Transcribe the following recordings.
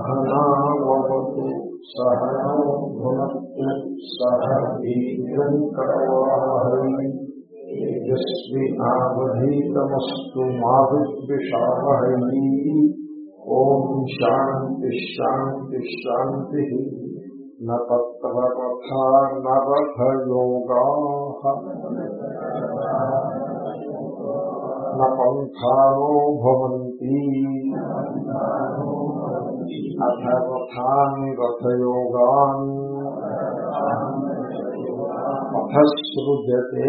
सहनावतु सहनौ भुनक्तु सह वीर्यङ्करवाहै तेजस्विनावधीतमस्तु मा विद्विषावहै ॐ न तत्र तथा न न అథ అథసృజతే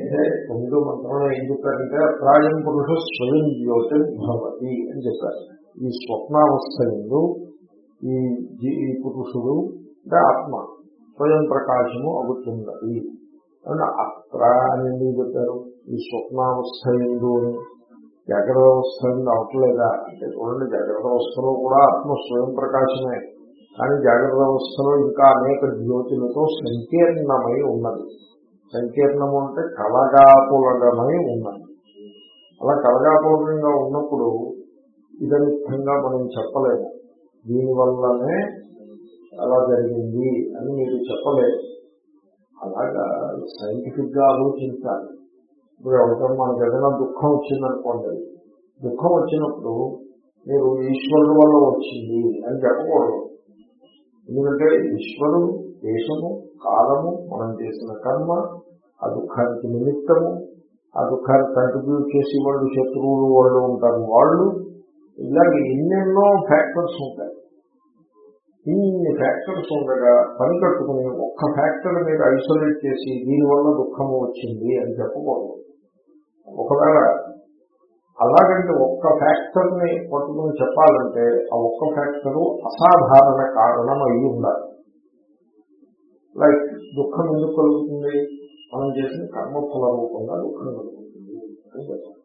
అంటే తొమ్మిదో మంత్రంలో ఏం చెప్పారంటే ప్రాయం పురుష స్వయం జ్యోతి భవతి అని చెప్పారు. ఈ స్వప్నావస్థ ఎందు ఈ పురుషుడు అంటే ఆత్మ స్వయం ప్రకాశము అవుతున్నది. అని అత్ర అని ఎందుకు చెప్పారు? ఈ స్వప్నావస్థ ఎందు అని. జాగ్రత్త అవస్థ నుండి అవట్లేదా? అంటే చూడండి జాగ్రత్త అవస్థలో కూడా ఆత్మ స్వయం ప్రకాశమే. కానీ జాగ్రత్త అవస్థలో ఇంకా అనేక జ్యోతులతో సంకీర్ణమై ఉన్నది. సంకీర్ణము అంటే కలగాపులగమై ఉన్నది. అలా కలగాపులగంగా ఉన్నప్పుడు ఇదనిత్తంగా మనం చెప్పలేము. దీనివల్లనే అలా జరిగింది అని మీరు చెప్పలేదు అలాగా సైంటిఫిక్గా ఆలోచించాలి. ఇప్పుడు ఎవరికైనా మనకి ఏదైనా దుఃఖం వచ్చిందనుకోండి దుఃఖం వచ్చినప్పుడు మీరు ఈశ్వరుడు వల్ల వచ్చింది అని చెప్పకూడదు. ఎందుకంటే ఈశ్వరుడు దేశము కాలము మనం చేసిన కర్మ ఆ దుఃఖానికి నిమిత్తము ఆ దుఃఖాన్ని కంట్రిబ్యూట్ చేసి వాళ్ళు శత్రువులు వాళ్ళు ఉంటారు. వాళ్ళు ఇలాగ ఎన్నెన్నో ఫ్యాక్టర్స్ ఉంటాయి. ఇన్ని ఫ్యాక్టర్స్ ఉండగా పని కట్టుకుని ఒక్క ఫ్యాక్టర్ మీరు ఐసోలేట్ చేసి దీనివల్ల దుఃఖము వచ్చింది అని చెప్పకూడదు. ఒకవేళ అలాగంటే ఒక్క ఫ్యాక్టర్ని పట్టుకుని చెప్పాలంటే ఆ ఒక్క ఫ్యాక్టరు అసాధారణ కారణం అయి ఉండాలి. లైక్ దుఃఖం ఎందుకు కలుగుతుంది? మనం చేసిన కర్మఫల రూపంగా దుఃఖం కలుగుతుంది అని చెప్పాలి.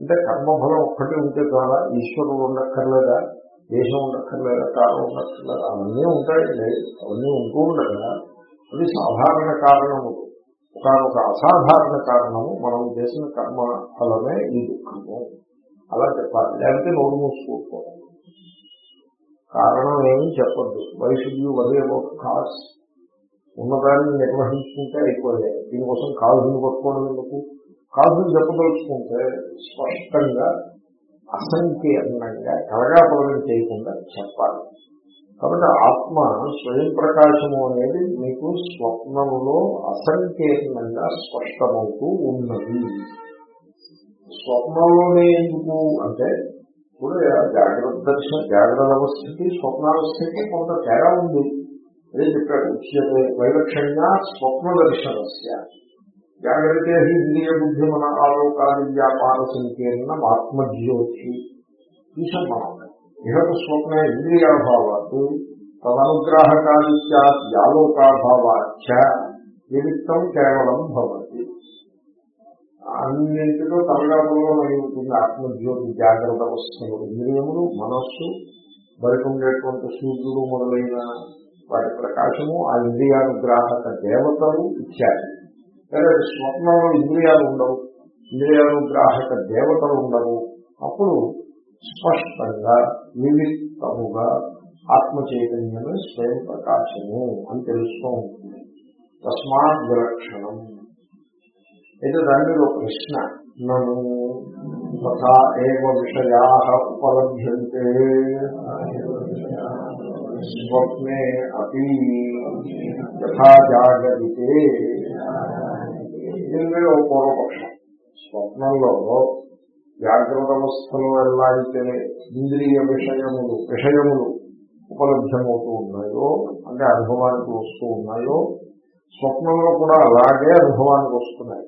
అంటే కర్మఫలం ఒక్కటి ఉంటే చాలా ఈశ్వరుడు ఉండక్కర్లేదా? దేశం ఉండక్కర్లేదా? కారణం ఉండక్కర్లేదా? అవన్నీ ఉంటాయండి అవన్నీ ఉంటూ ఉండగా అది సాధారణ కారణము ఒకనొక అసాధారణ కారణము మనం చేసిన కర్మ ఫలమే ఈ దుఃఖము. అలా చెప్పాలి. లేకపోతే నోరు మూసుకోకపోవడం. కారణం ఏమి చెప్పద్దు. వైషుడ్యు వదే కాస్ ఉన్నదాన్ని నిర్వహించుకుంటే అయిపోయాయి దీనికోసం కాజుని పట్టుకోవడం ఎందుకు? కాజుని చెప్పదలుచుకుంటే స్పష్టంగా అసంకీర్ణంగా కలగాపలనం చేయకుండా చెప్పాలి. కాబట్టి ఆత్మ స్వయం ప్రకాశము అనేది మీకు స్వప్నంలో అసంకీర్ణంగా స్పష్టమవుతూ ఉన్నది. స్వప్నంలోనే ఎందుకు అంటే ఇప్పుడు జాగ్రత్త దర్శన జాగ్రత్త అవస్థకి స్వప్నావస్థకి కొంత తేడా ఉంది. అదే చెప్పాడు ఉచ్యతే వైలక్షణ్య స్వప్న దర్శనస్య జాగ్రత్త ఇంద్రియ బుద్ధి మన ఆలోకాది వ్యాపార సంకీర్ణం ఆత్మజ్యోతి. చూసాం మనం ఇహకు స్వప్న ఇంద్రియాభావాలు తదనుగ్రాహకాదిత్యాలోకాభావాచ నిమిత్తం కేవలం భవతి. అన్నింటిలో తలగాపులో మరి ఆత్మజ్యోతి జాగ్రత్త అవస్థలు ఇంద్రియములు మనస్సు బయట ఉండేటువంటి సూర్యుడు మొదలైన వాటి ప్రకాశము ఆ ఇంద్రియానుగ్రాహక దేవతలు ఇచ్చారు. లేదా స్వప్నంలో ఇంద్రియాలు ఉండవు ఇంద్రియానుగ్రాహక దేవతలు ఉండవు అప్పుడు స్పష్టంగా నిమిత్తముగా ఆత్మ చైతన్యమే స్వయం ప్రకాశము అని తెలుస్తూ ఉంటుంది. తస్మాత్ విలక్షణం. అయితే దాని మీద ఒక ప్రశ్న. నన్ను తథా ఏవ విషయా ఉపలభ్యంతే. స్వప్నే అతి యథా జాగరితే దీనిలో ఒక పూర్వపక్షం. స్వప్నంలో జాగ్రత్త అవస్థలో ఎలా అయితే ఇంద్రియ విషయములు విషయములు ఉపలభ్యమవుతూ ఉన్నాయో అంటే అనుభవానికి వస్తూ ఉన్నాయో స్వప్నంలో కూడా అలాగే అనుభవానికి వస్తున్నాయి.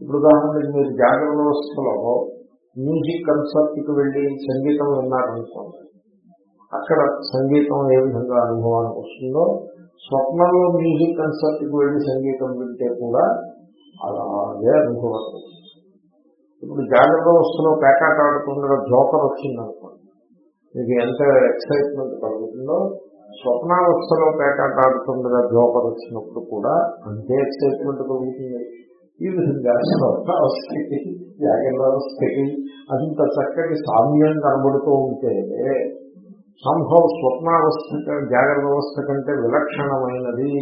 ఇప్పుడు ఉదాహరణకి మీరు జాగ్రత్త వ్యవస్థలో మ్యూజిక్ కన్సర్ట్కి వెళ్ళి సంగీతం విన్నారనుకోండి అక్కడ సంగీతం ఏ విధంగా అనుభవానికి వస్తుందో స్వప్నంలో మ్యూజిక్ కన్సర్ట్కి వెళ్ళి సంగీతం వింటే కూడా అలాగే అనుభవానికి వస్తుంది. ఇప్పుడు జాగ్రత్త వస్తున్న పేకాట ఆడుతుండగా జోకర్ వచ్చిందనుకోండి మీకు ఎంత ఎక్సైట్మెంట్ కలుగుతుందో స్వప్నావస్థలో పేకాట ఆడుతుండగా జోకర్ వచ్చినప్పుడు కూడా అంతే ఎక్సైట్మెంట్ కలుగుతుంది. ఈ విధంగా స్వప్నావస్థకి జాగ్రత్త అవస్థకి అంత చక్కటి సామ్యం కనబడుతూ ఉంటే సంభవ స్వప్నావస్థ జాగ్రత్త అవస్థ కంటే విలక్షణమైనది.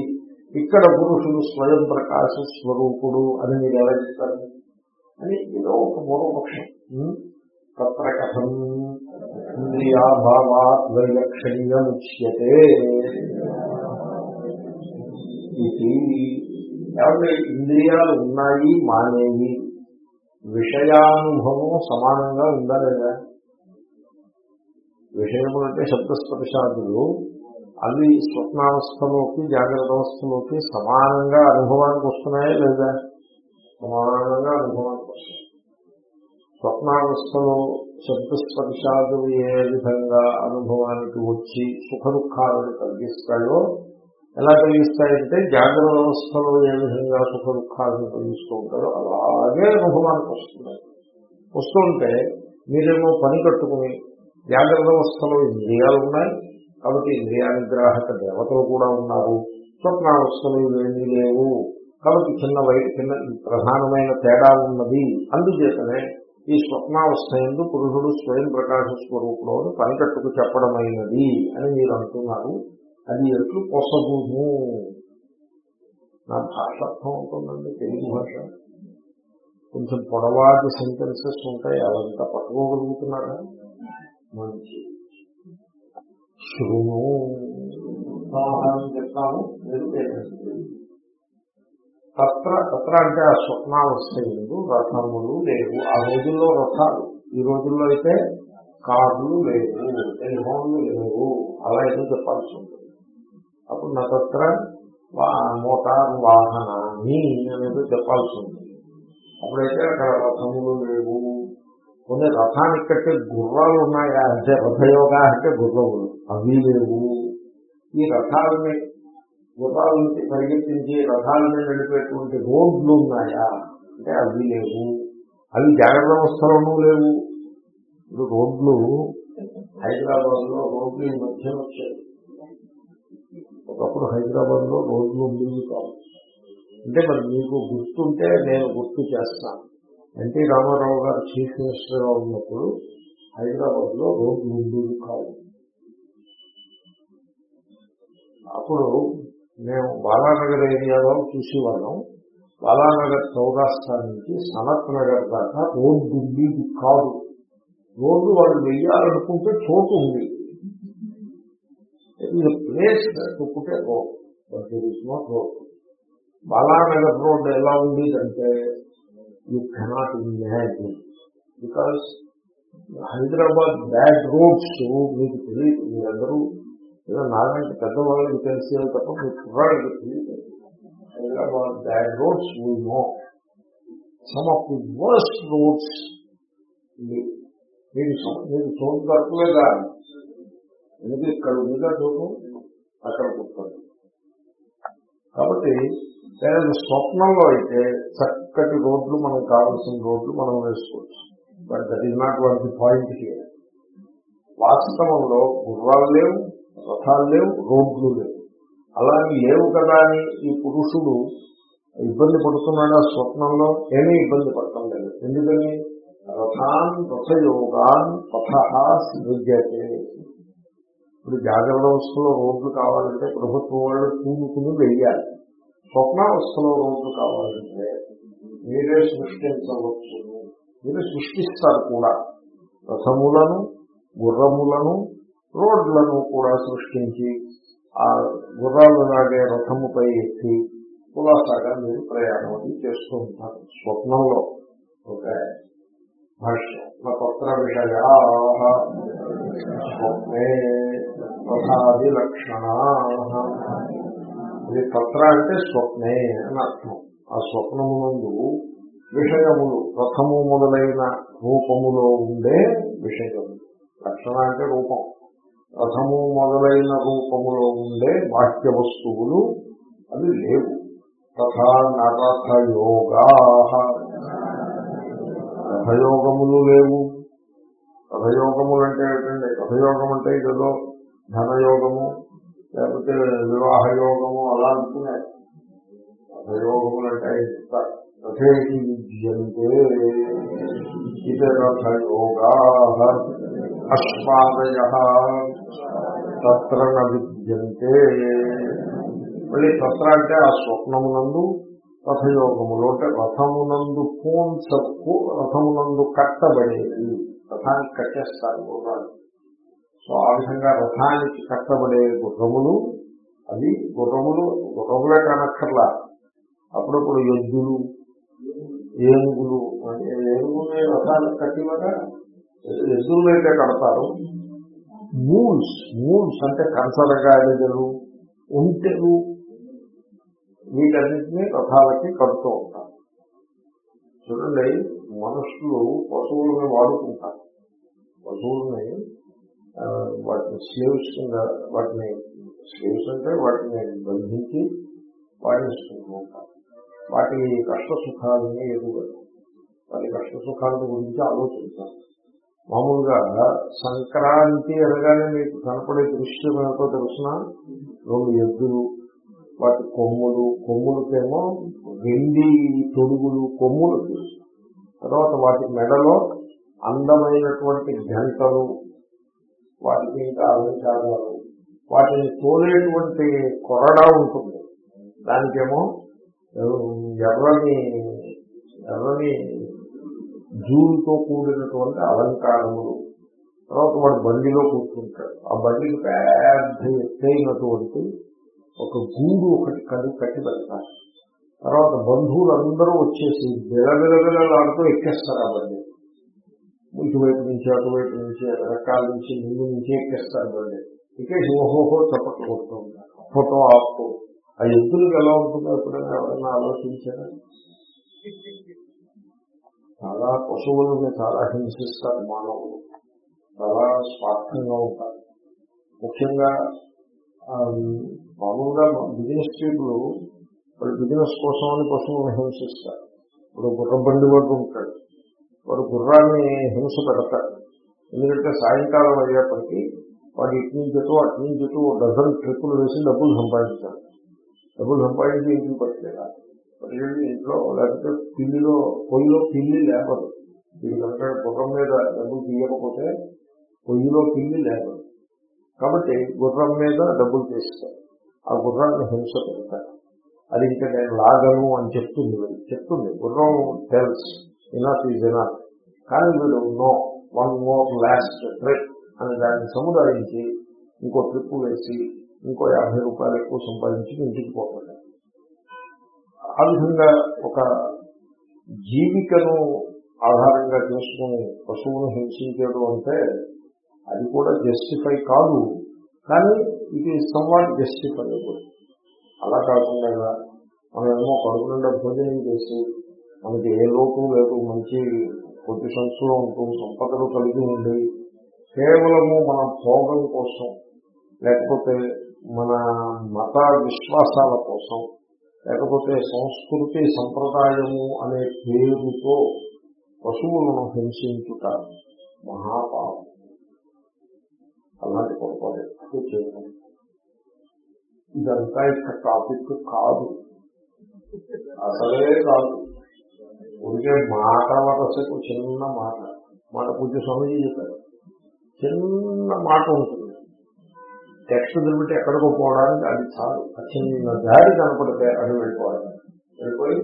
ఇక్కడ పురుషుడు స్వయం ప్రకాశ స్వరూపుడు అని మీరు ఎలా చెప్తారు? అని ఏదో ఒక పూర్వపక్షం ఉం? తత్ర కథం ఇంద్రియాభావాత్ వైలక్షణ్యముచ్యతే ఇది ఏమంటే ఇంద్రియాలు ఉన్నాయి మానేవి విషయానుభవం సమానంగా ఉందా లేదా విషయములు అంటే శబ్దస్పర్శాదులు. అవి స్వప్నావస్థలోకి జాగ్రత్త అవస్థలోకి సమానంగా అనుభవానికి వస్తున్నాయా లేదా? సమానంగా అనుభవానికి వస్తుంది స్వప్నావస్థలో శబ్దస్పర్శాదులు ఏ విధంగా అనుభవానికి వచ్చి సుఖ దుఃఖాలను కలిగిస్తాయో ఎలా కలిగిస్తాయంటే జాగ్రత్త అవస్థలో ఏ విధంగా సుఖ దుఃఖాలను కలిగిస్తూ ఉంటారో అలాగే అనుభవానికి వస్తున్నాయి. వస్తుంటే మీరేమో పని కట్టుకుని జాగ్రత్త అవస్థలో ఇంద్రియాలు ఉన్నాయి. కాబట్టి ఇంద్రియానుగ్రాహక దేవతలు కూడా ఉన్నారు. స్వప్నావస్థలు ఇవేమీ లేవు. కాబట్టి చిన్న వై చిన్న ప్రధానమైన తేడా ఉన్నది. అందుచేతనే ఈ స్వప్నావస్థ ఎందు పురుషుడు స్వయం ప్రకాశ స్వరూపుడు అని పనికట్టుకు చెప్పడమైనది అని మీరు అంటున్నారు. అది ఎట్లు పొసగుము నా భాష అర్థం అవుతుందండి తెలుగు భాష. కొంచెం పొడవాటి సెంటెన్సెస్ ఉంటాయి అవంతా పట్టుకోగలుగుతున్నారా? మంచి శృణు. చెప్తాము మీరు తత్ర తత్ర అంటే ఆ స్వప్నావస్థ ఎందు రథములు లేవు. ఆ రోజుల్లో రథాలు ఈ రోజుల్లో అయితే కార్లు లేవు టెలిఫోన్లు లేవు. అలా ఏదో చెప్పాల్సి ఉంటుంది. అప్పుడు నా తత్ర మోటార్ వాహనాన్ని అనేది చెప్పాల్సి ఉంటుంది. అప్పుడైతే అక్కడ రథములు లేవు. కొన్ని రథానికి కట్టే గుర్రాలు ఉన్నాయా? అంటే రథయోగా అంటే గుర్రములు. అవి లేవు. ఈ రథాలని గుర్రాలని పరిగెత్తించి రథాలని నడిపేటువంటి రోడ్లు ఉన్నాయా? అంటే అవి లేవు. అవి జాగ్రత్త వ్యవస్థలోనూ లేవు. ఇప్పుడు రోడ్లు హైదరాబాద్లో రోడ్లు ఈ మధ్య వచ్చాయి. ఒకప్పుడు హైదరాబాద్లో రోడ్లు ఉండేవి కావు. అంటే మరి మీకు గుర్తుంటే నేను గుర్తు చేస్తాను. ఎన్టీ రామారావు గారు చీఫ్ మినిస్టర్గా ఉన్నప్పుడు హైదరాబాద్లో రోడ్లు ఉండేవి కావు. అప్పుడు మేము బాలానగర్ ఏరియాలో చూసేవాళ్ళం. బాలానగర్ చౌరాస్తా నుంచి సనత్ నగర్ దాకా రోడ్డు ఉండేది కాదు. రోడ్డు వాళ్ళు వెయ్యాలనుకుంటే చోటు ఉంది. Place టుకుంటే road but road Balanagar road ఎలా ఉండేదంటే you cannot imagine because Hyderabad bad roads మీకు తెలియదు మీరందరూ ఏదో నాలాంటి పెద్దవాళ్ళకి తెలిసేది తప్ప మీ కుర్రాడికి తెలియదు. Hyderabad bad roads we know. Some of the worst roads మీరు చూ- మీరు చోటు దొరకలేదా? ఎందుకు ఇక్కడ ఉందిగా చోటు? అక్కడ కూర్చోండి. కాబట్టి లేదా స్వప్నంలో అయితే చక్కటి రోడ్లు మనకు కావాల్సిన రోడ్లు మనం వేసుకోవచ్చు. But that is not one the point here వాస్తవంలో గుర్రాలు లేవు రథాలు లేవు రోడ్లు లేవు. అలాగే లేవు కదా అని ఈ పురుషుడు ఇబ్బంది పడుతున్నాడా స్వప్నంలో? ఏమీ ఇబ్బంది పడటం లేదు. ఎందుకని? రథాన్ రథయోగాన్ పథ సృజ్యతే ఇప్పుడు జాగ్రత్త అవస్థలో రోడ్లు కావాలంటే ప్రభుత్వం వాళ్ళు కూనుకుని వెయ్యాలి. స్వప్నావస్థలో రోడ్లు కావాలంటే మీరే సృష్టించవచ్చు. మీరు సృష్టిస్తారు కూడా. రథములను గుర్రములను రోడ్లను కూడా సృష్టించి ఆ గుర్రాలు నాగే రథముపై ఎక్కి కులాసాగా మీరు ప్రయాణం అది చేస్తూ ఉంటారు స్వప్నంలో ఓకే భాష్యం. నా పత్ర విషయా స్వప్నే రథాది లక్షణ. ఇది పత్ర అంటే స్వప్నే అని అర్థం. ఆ స్వప్నమునందు విషయములు రథము మొదలైన రూపములో ఉండే విషయములు. లక్షణ అంటే రూపం. రథము మొదలైన రూపములో ఉండే బాహ్య వస్తువులు అవి లేవు. తథా నరథయోగా. రథయోగములు లేవు. రథయోగములు అంటే ఏంటండి రథయోగం అంటే ఇదేదో ధనయోగము లేకపోతే వివాహ యోగము అలా అనుకునే రథయోగములు అంటే రథేకి విద్యంతే. ఇతర రథయోగా. అశ్వాదయ. తత్ర విద్యంతే మళ్ళీ తత్ర అంటే ఆ స్వప్నమునందు రథయోగములో అంటే రథమునందు పూన్సక్కు రథమునందు కట్టబడేది. రథానికి కట్టేస్తారు గుర్రాలు సో ఆ విధంగా రథానికి కట్టబడే గుర్రములు అవి గుర్రములు గుర్రములే కానక్కర్లా. అప్పుడప్పుడు ఎద్దులు ఏనుగులు అంటే ఏనుగులు రథాలు కట్టివగా ఎద్దులు అయితే కడతారు. మూల్స్ మూల్స్ అంటే కంచరగాడిదలు ఒంటెలు వీటన్నిటినీ రథాలకి కడుతూ ఉంటారు. చూడండి మనుషులు పశువులని వాడుకుంటారు. పశువుల్ని వాటిని స్లేవ్స్ కింద వాటిని స్లేవ్స్ అంటే వాటిని బంధించి వాడిస్తుంటూ ఉంటారు. వాటి కష్ట సుఖాలని ఎదుగుతారు. వాటి కష్ట సుఖాల గురించి ఆలోచించాలి. మామూలుగా సంక్రాంతి అనగానే మీకు కనపడే దృశ్యం ఏమిటో తెలిసిన? రెండు ఎద్దులు వాటి కొమ్ములు కొమ్ములకేమో వెండి తొడుగులు కొమ్ములు తర్వాత వాటి మెడలో అందమైనటువంటి గంటలు వాటికి ఇంకా అలంకారాలు వాటిని తోలేటువంటి కొరడా ఉంటుంది. దానికేమో ఎర్రని ఎర్రని జూలుతో కూడినటువంటి అలంకారములు. తర్వాత వాడు బండిలో కూర్చుంటాడు. ఆ బండికి పెద్ద ఎత్తైనటువంటి ఒక గూడు ఒకటి కడి కట్టి పెడతారు. తర్వాత బంధువులందరూ వచ్చేసి బిలబిలబిలలాడుతూ ఎక్కేస్తారు ఆ బండి. ఇటువైపు నుంచి అటువైపు నుంచి రకాల నుంచి ముందు నుంచి ఎక్కేస్తారు బండి. ఎక్కేసి ఓహోహో చప్పట్లు కొడుతూ ఉంటారు. ఫోటో ఆపు. ఆ ఎద్దులకు ఎలా ఉంటుందో ఎప్పుడైనా ఎవరైనా ఆలోచించారా? చాలా పశువులను చాలా హింసిస్తారు మానవులు. చాలా స్వార్థంగా ఉంటారు. ముఖ్యంగా ఆ, మామూలుగా బిజినెస్ పీపుల్ వాళ్ళు బిజినెస్ కోసం అని పశువులను హింసిస్తారు. ఇప్పుడు గుర్ర బండి వాడు ఉంటాడు. వాడు గుర్రాన్ని హింస పెడతాడు. ఎందుకంటే సాయంకాలం అయ్యేప్పటికీ వాడు ఇటు నుంచి ఇటు అటు నుంచి ఇటు ఓ డజన్ ట్రిప్పులు వేసి డబ్బులు సంపాదించాడు డబ్బులు సంపాదించి ఇంటికి పట్టుకెళ్ళాలి పట్టుకెళ్ళి ఇంట్లో లేకపోతే పిల్లిలో పొయ్యిలో పిల్లి లేపదు ఇది కనుక గుర్రం మీద డబ్బులు తీయకపోతే పొయ్యిలో పిల్లి లేపదు కాబట్టి గుర్రం మీద డబ్బులు తీస్తారు. ఆ గుర్రాన్ని హింస పెడతారు. అది ఇంకా నేను లాగను అని చెప్తుంది చెప్తుంది. గుర్రం టెల్స్ ఇనఫ్ ఈజ్ ఇనఫ్ కానీ వీడు no one more last trip అని దాన్ని సముదాయించి ఇంకో ట్రిప్ వేసి ఇంకో యాభై రూపాయలు ఎక్కువ సంపాదించి ఇంటికి పోతాడు. ఆ విధంగా ఒక జీవికను ఆధారంగా చేసుకుని పశువును హింసించడం అంటే అది కూడా జస్టిఫై కాదు. కానీ ఇది సంవాట్ జస్టిఫైబుల్ అలా కాకుండా మనమేమో కడుపు నిండా భోజనం చేసి మనకి ఏ లోపం లేదు మంచి కొద్ది సంస్థలో ఉంటుంది సంపదలు కలిగి ఉండి కేవలము మన భోగం కోసం లేకపోతే మన మత విశ్వాసాల కోసం లేకపోతే సంస్కృతి సంప్రదాయము అనే పేరుతో పశువులను హింసించుట మహాపాపం. అలాంటి పొరపాటు చేయడం ఇదంతా ఇక టాపిక్ కాదు. అసలే కాదు. ఉడికే మాట వరసకు చిన్న మాట. మాట పూజ స్వామిజీ చెప్పారు. చిన్న మాట ఉంటుంది. టెక్స్ట్ దిల్బిట్టి ఎక్కడికో పోవడానికి అది చాలు. ఆ దారి కనపడితే అది వెళ్ళిపోవాలి. వెళ్ళిపోయి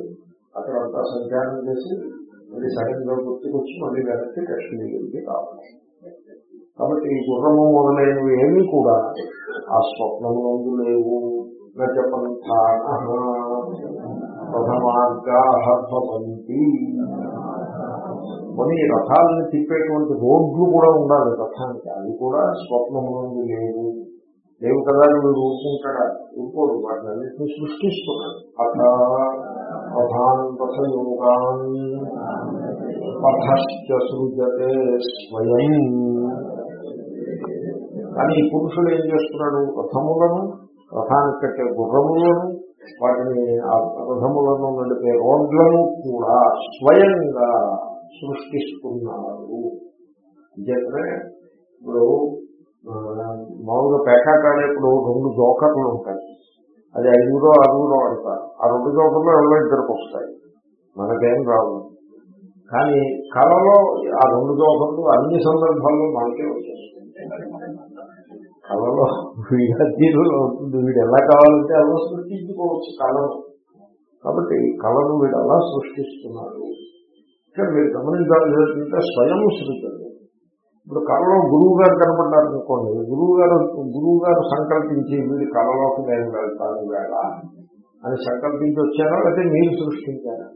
అక్కడ అంతా సంచారం చేసి మళ్ళీ సడన్గా గుర్తుకొచ్చి మళ్ళీ వెనక్కి టెక్స్ట్ దగ్గరికి రావాలి. కాబట్టి ఈ గుర్రము మొదలైనవి ఏమీ కూడా ఆ స్వప్నమునందు లేవు. గజపంథాన ప్రథమార్గా కొన్ని రథాలను తిప్పేటువంటి రోడ్లు కూడా ఉండాలి రథానికి. అవి కూడా స్వప్నమునందు లేవు. లేవు కదా అని వీడు ఊరుకుంటాడా ఊరుకోడు వాటిని అన్నింటినీ సృష్టిస్తున్నాడు అథ ప్రధాన్ రథయోగాన్ పథశ్చ సృజతే స్వయం. కానీ ఈ పురుషుడు ఏం చేస్తున్నాడు? రథములను రథానికి కట్టే గుర్రములను వాటిని ఆ రథములను నడిపే రోడ్లను కూడా స్వయంగా సృష్టిస్తున్నాడు అంచేతనే ఇప్పుడు మామూలుగా పేకాట ఆడేప్పుడు రెండు జోకర్లు ఉంటాయి. అది ఐదుగురో ఆరుగురో ఆడతారు. ఆ రెండు జోకర్లు ఎవరో ఇద్దరికి వస్తాయి మనకేం రావు. కానీ కళలో ఆ రెండు జోకర్లు అన్ని సందర్భాల్లో మనకే వచ్చాయి కళలో వీడీలో ఉంటుంది. వీడు ఎలా కావాలంటే అలా సృష్టించుకోవచ్చు కళను. కాబట్టి కళను వీడు అలా సృష్టిస్తున్నారు ఇక్కడ మీరు గమనించాల్సి ఏంటంటే స్వయం శృతి ఇప్పుడు కళలో గురువు గారు కనపడ్డారు అనుకోండి గురువు గారు గురువు గారు సంకల్పించి వీడి కళలోకి నేను వెళ్తాను వేళ అని సంకల్పించి వచ్చారా? లేకపోతే మీరు సృష్టించారా?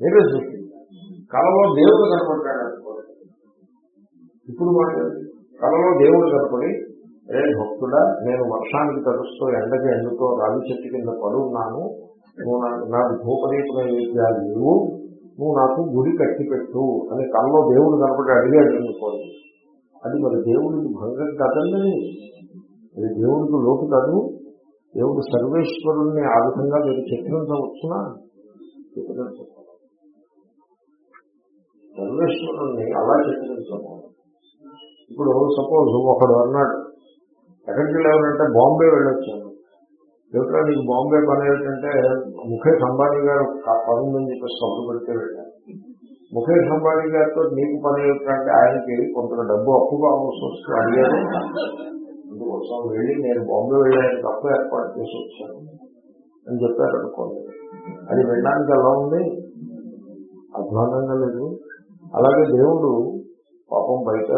మీరే సృష్టించారు. కళలో దేవుడు కనపడ్డాడు అనుకోండి ఇప్పుడు మాట్లాడి కళలో దేవుడు కనపడి రే భక్తుడా నేను వర్షానికి తరుస్తూ ఎండకి ఎండుతో రావి చెట్టు కింద పడున్నాను. నువ్వు నాకు నాకు భూపరీతమైన విద్యాలు నువ్వు నాకు గుడి కట్టి పెట్టు అని కళ్ళలో దేవుడు కనపడి అడిగాడు అనుకోండి. అది మరి దేవుడికి భంగం కదండి. అది దేవుడికి లోటు కాదు. దేవుడు సర్వేశ్వరుణ్ణి ఆ విధంగా మీరు చిత్రించవచ్చునా చిత్రించవచ్చు సర్వేశ్వరుణ్ణి అలా చిత్రించము ఇప్పుడు సపోజ్ ఒకడు అన్నాడు ఎక్కడికి వెళ్ళాలంటే బాంబే వెళ్ళొచ్చాను. ఎప్పుడో నీకు బాంబే పని ఏంటంటే ముఖేష్ అంబానీ గారు పని ఉందని చెప్పేసి కబురు పెడితే వెళ్ళాను. ముఖేష్ అంబానీ గారితో నీకు పని ఏమిటంటే ఆయనకి కొంత డబ్బు అప్పు కావాల్సి వస్తే అడిగాను అందుకోసం వెళ్ళి నేను బాంబే వెళ్ళడానికి తప్పు ఏర్పాటు చేసి వచ్చాను అని చెప్పారు అనుకోండి. అది వెళ్ళడానికి ఎలా ఉంది? అధ్వానంగా లేదు. అలాగే దేవుడు పాపం బయట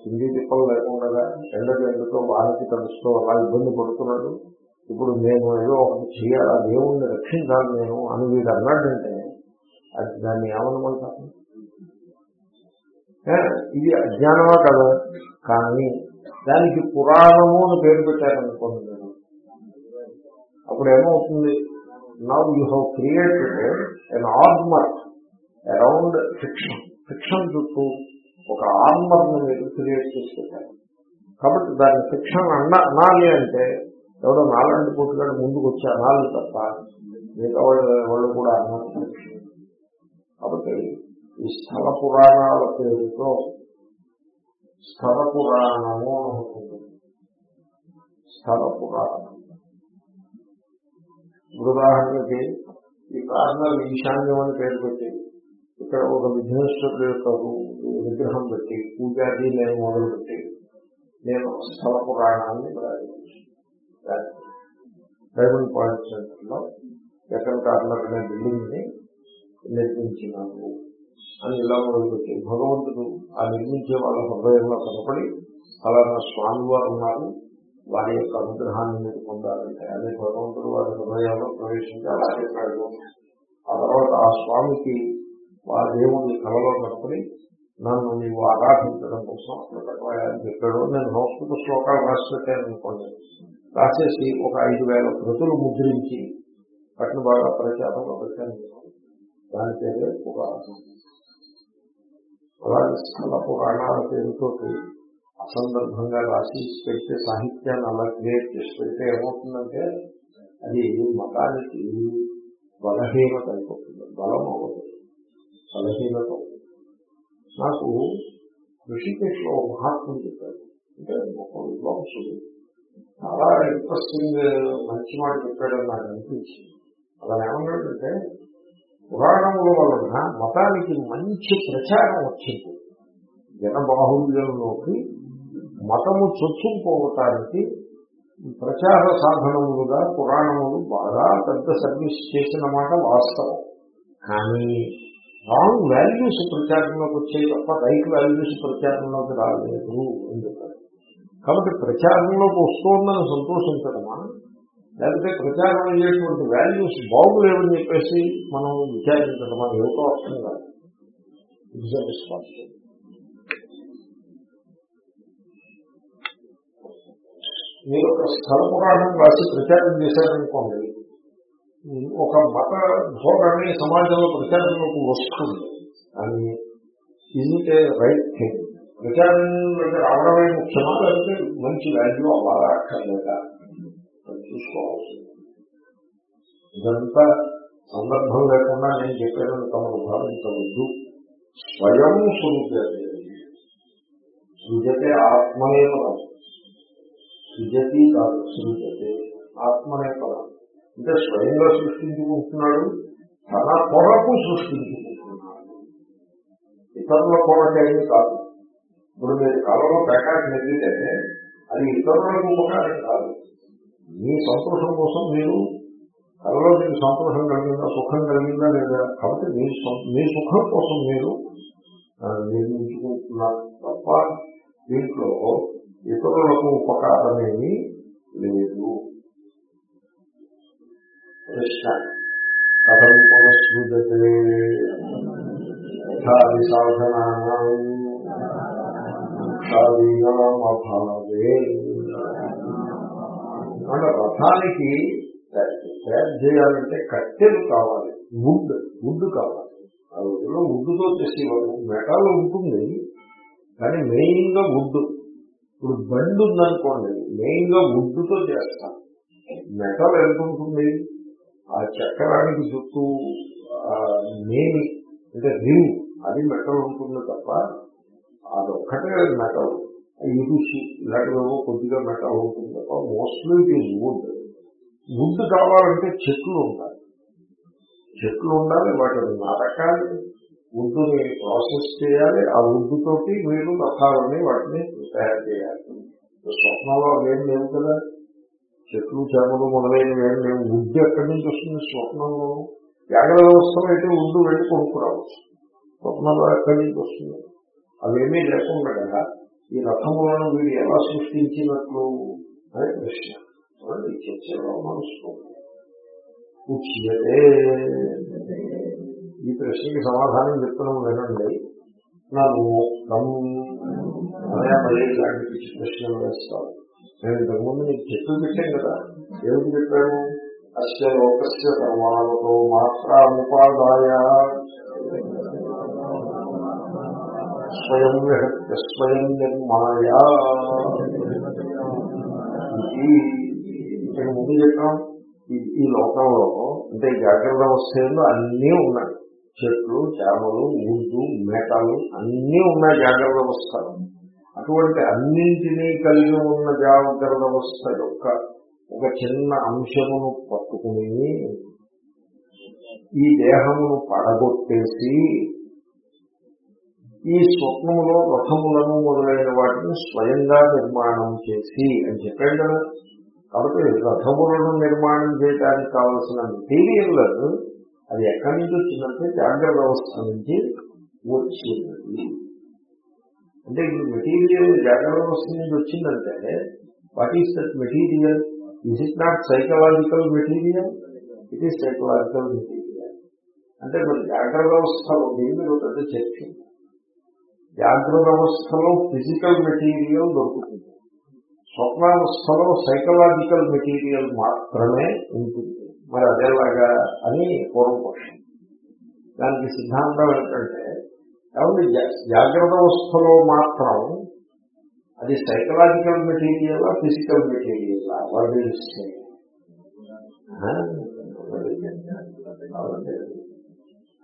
తిండి తిప్పలు లేకుండా ఎండకు ఎండతో బాధకి తడుస్తూ అలా ఇబ్బంది పడుతున్నాడు. ఇప్పుడు నేను ఏదో ఒకటి చేయాలి? దేవుణ్ణి రక్షించాలి నేను అని వీడు అన్నాడంటే అది దాన్ని ఏమనమంటారు? ఇది అజ్ఞానమా కదా? కానీ దానికి పురాణము అని పేరు పెట్టారనుకోండి నేను అప్పుడు ఏమవుతుంది now you have created an armour around fiction fiction చుట్టూ ఒక ఆర్మర్ మీరు క్రియేట్ చేసి పెట్టారు. కాబట్టి దాన్ని ఫిక్షన్ అన్న అనాలి అంటే ఎవడో నాలుగు పుట్టుగాడు ముందుకు వచ్చి అనాలి తప్ప మిగతా వాళ్ళు వాళ్ళు కూడా అన్నారు కాబట్టి ఈ స్థల పురాణాల పేరుతో స్థల పురాణము అని స్థల పురాణం. ఉదాహరణకి ఈ కారణాలు ఈశాన్యం అని పేరు పెట్టి ఇక్కడ ఒక విఘ్నేశ్వరుడు యొక్క విగ్రహం పెట్టి పూజాది మూడవ పెట్టి నేను స్థల పురాణాన్ని డైమండ్ పాయింట్ సెంటర్లో సెకండ్ కార్నర్ అనే బిల్డింగ్ని నిర్మించినాను అని ఇలా మొదలుపెట్టి భగవంతుడు ఆ నిర్మించే వాళ్ళ హృదయంలో కనపడి అలా స్వామి వారు ఉన్నారు. వారి యొక్క అనుగ్రహాన్ని మీరు పొందాలంటే అదే భగవంతుడు వారి హృదయంలో ప్రవేశించి అలా చెప్పాడు. ఆ తర్వాత ఆ స్వామికి వారి దేవుడిని కలలో కనపడి నన్ను నీవు ఆరాధించడం కోసం అని చెప్పాడు. నేను సంస్కృత శ్లోకాలు రాసి పెట్టాను అనుకోండి. రాసేసి ఒక ఐదు వేల ప్రతులు ముద్రించి వాటిని బాగా ప్రచారంలో పెట్టాను. దాని పేరే పురాణం అలాగే స్థల పురాణాల పేరుతోటి అసందర్భంగా రాసి పెడితే సాహిత్యాన్ని అలా క్రియేట్ చేసి పెడితే ఏమవుతుందంటే అది మతానికి బలహీనత అయిపోతుంది బలం అవ్వదు బలహీనత అవుతుంది నాకు ఋషికేశ్లో ఒక మహాత్ముడు చెప్పారు అంటే ఒక విద్వాంసుడు చాలా ఇంట్రెస్టింగ్ మంచి మాట చెప్పాడని నాకు అనిపించింది అలా ఏమన్నాడంటే పురాణముల వలన మతానికి మంచి ప్రచారం వచ్చింది. జనబాహుల్యంలోకి మతము చొచ్చుకుపోవటానికి ప్రచార సాధనములుగా పురాణములు బాగా పెద్ద సర్వీస్ చేసిన మాట వాస్తవం. కానీ రాంగ్ వాల్యూస్ ప్రచారంలోకి వచ్చాయి తప్ప రైట్ వాల్యూస్ ప్రచారంలోకి రాలేదు అని చెప్పారు. కాబట్టి ప్రచారంలోకి వస్తుందని సంతోషించడమా? లేకపోతే ప్రచారం అయ్యేటువంటి వాల్యూస్ బాగులేవని చెప్పేసి మనం విచారించడం మన యువతో అర్థం కాదు. మీరు ఒక స్థల పురాణం రాసి ప్రచారం చేశారనుకోండి ఒక మత ధోరణి సమాజంలో ప్రచారంలోకి వస్తుంది. అని ఇది రైట్ థింగ్ ప్రచారంలోకి రావడమే ముఖ్యమా? లేకపోతే మంచి వాల్యూ అవ్వాలా? అక్కర్లేదా? అది చూసుకోవాల్సింది ఇదంతా సందర్భం లేకుండా నేను చెప్పానని తమను భావించవద్దు. స్వయం సృజతే. సృజతే ఆత్మనే పదం సృజతి కాదు సృజతే ఆత్మనే పదం అంటే స్వయంగా సృష్టించుకుంటున్నాడు తన కొరకు సృష్టించుకుంటున్నాడు. ఇతరుల కొరకేమి కాదు. ఇప్పుడు మీరు కళలో ప్రకాశం ఎదిగితే అది ఇతరులకు ఉపకారం కాదు. మీ సంతోషం కోసం మీరు కళలో మీకు సంతోషం కలిగిందా సుఖం కలిగిందా లేదా? కాబట్టి మీ మీ సుఖం కోసం మీరు నిర్మించుకుంటున్నారు తప్ప దీంట్లో ఇతరులకు ఉపకారమేమి లేదు. ప్రశ్న. కథం పునఃసృజతే యథాది సాధనానాం. మోక్షాదీనామభావే అంటే రథానికి తయారు చేయాలంటే కట్టెలు కావాలి వుడ్ వుడ్ కావాలి. ఆ రోజుల్లో వుడ్తో చేసేవారు. మెటల్ ఉంటుంది కానీ మెయిన్గా వుడ్. ఇప్పుడు బండి ఉందనుకోండి మెయిన్గా వుడ్తో చేస్తాం. మెటల్ ఎంత ఉంటుంది? ఆ చక్రానికి చుట్టూ ఆ నేమి అంటే రింగ్ అది మెటల్ ఉంటుంది తప్ప అదొక్కటే మెటల్. ఇరుసు ఇలాంటివేమో కొద్దిగా మెటల్ ఉంటుంది తప్ప mostly it is wood wood కావాలంటే చెట్లు ఉండాలి. చెట్లు ఉండాలి వాటిని నరకాలి వుడ్ని ప్రాసెస్ చేయాలి. ఆ వుడ్ తోటి మీరు రకాలని వాటిని తయారు చేయాలి. స్వప్నంలో అవేం లేవు కదా. చెట్లు చేపలు మొదలైనవి ఏం లేవు. వుడ్ ఎక్కడి నుంచి వస్తుంది స్వప్నంలో? జాగ్రత్త వ్యవస్థలో అయితే వుడ్ వెళ్ళి కొనుక్కురావచ్చు. స్వప్నంలో ఎక్కడి నుంచి వస్తుంది? అవేమీ లేకుండా కదా ఈ రథములను వీడు ఎలా సృష్టించినట్లు? అనే ప్రశ్న. చూడండి, ఈ చర్చలో నడుస్తుంది ఉచ్యతే. ఈ ప్రశ్నకి సమాధానం చెప్తున్నాం వినండి. నన్ను అనే మళ్ళీ ఇలాంటి ప్రశ్నలు వేస్తాను నేను ఇంతకుముందు నీకు చెట్లు పెట్టాను కదా. ఏమిటి చెప్పాను? అస్య లోకస్య సర్వాలతో మాత్రముపాదాయ. స్వయం విహత్య స్వయం నిర్మాయ. ఇక్కడ ముందు చెప్పాం ఈ- లోకంలో అంటే జాగ్రత్త అవస్థలో అన్నీ ఉన్నాయి. చెట్లు చేమలు ముద్దు మేకలు అన్నీ ఉన్నాయి జాగ్రత్త అవస్థలు. అటువంటి అన్నింటినీ కలిగి ఉన్న జాగ్రత్త అవస్థ యొక్క ఒక చిన్న అంశమును పట్టుకుని ఈ దేహమును పడగొట్టేసి ఈ స్వప్నములో రథములను మొదలైన వాటిని స్వయంగా నిర్మాణం చేసి అని చెప్పాడు కదా. కాబట్టి రథములను నిర్మాణం చేయడానికి కావలసిన మెటీరియల్ అది ఎక్కడి నుంచి వచ్చిందంటే జాగ్రత్త వ్యవస్థ నుంచి వచ్చింది అంటే ఇప్పుడు మెటీరియల్ జాగ్రత్త వ్యవస్థ నుంచి వచ్చిందంటే what is that material is it not psychological material it is psychological material అంటే మరి జాగ్రత్త వ్యవస్థలో దీని మీద పెద్ద చర్చ ఉంది. జాగ్రత్త అవస్థలో ఫిజికల్ మెటీరియల్ దొరుకుతుంది. స్వప్నావస్థలో సైకలాజికల్ మెటీరియల్ మాత్రమే ఉంటుంది. మరి అదేలాగా అని పూర్వపక్షం దానికి సిద్ధాంతం ఏంటంటే కాబట్టి జా- జాగ్రత్త అవస్థలో మాత్రం అది సైకలాజికల్ మెటీరియల్ ఫిజికల్ మెటీరియల్ వర్ణిస్తే